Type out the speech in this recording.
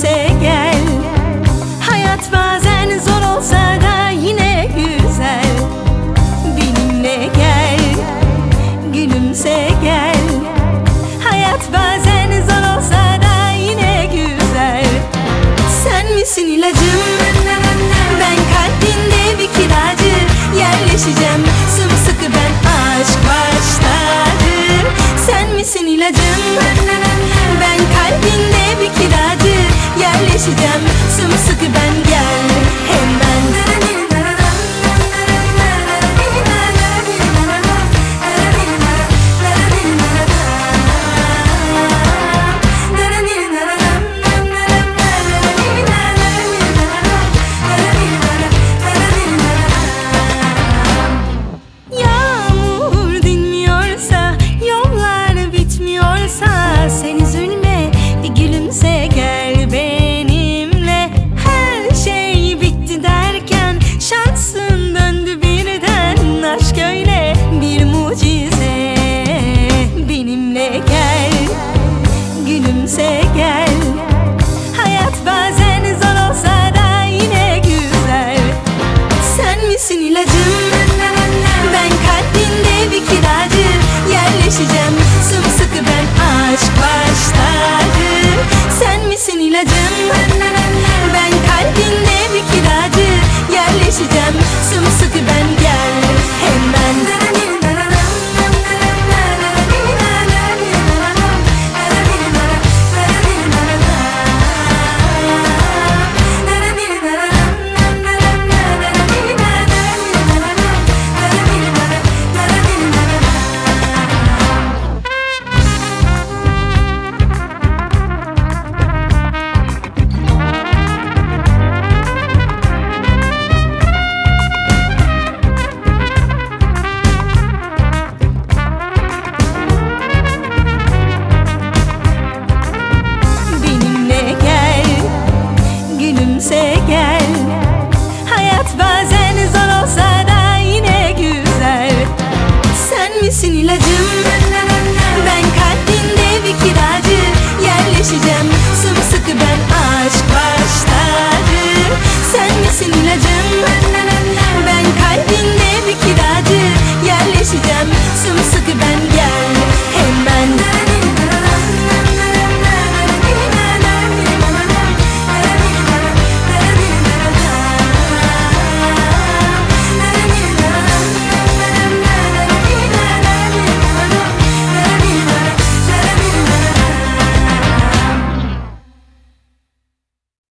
Gülümse gel. Hayat bazen zor olsa da yine güzel. Benimle gel Gülümse gel. Hayat bazen zor olsa da yine güzel. Sen misin ilacım? Ben kalbinde bir kiracı. Yerleşeceğim sımsıkı ben aşk başladı. Sen misin ilacım? Ben kalbinde Yerleşeceğim sımsıkı ben gel hemen ilacım. Ben kalbinde bir kiracı Yerleşeceğim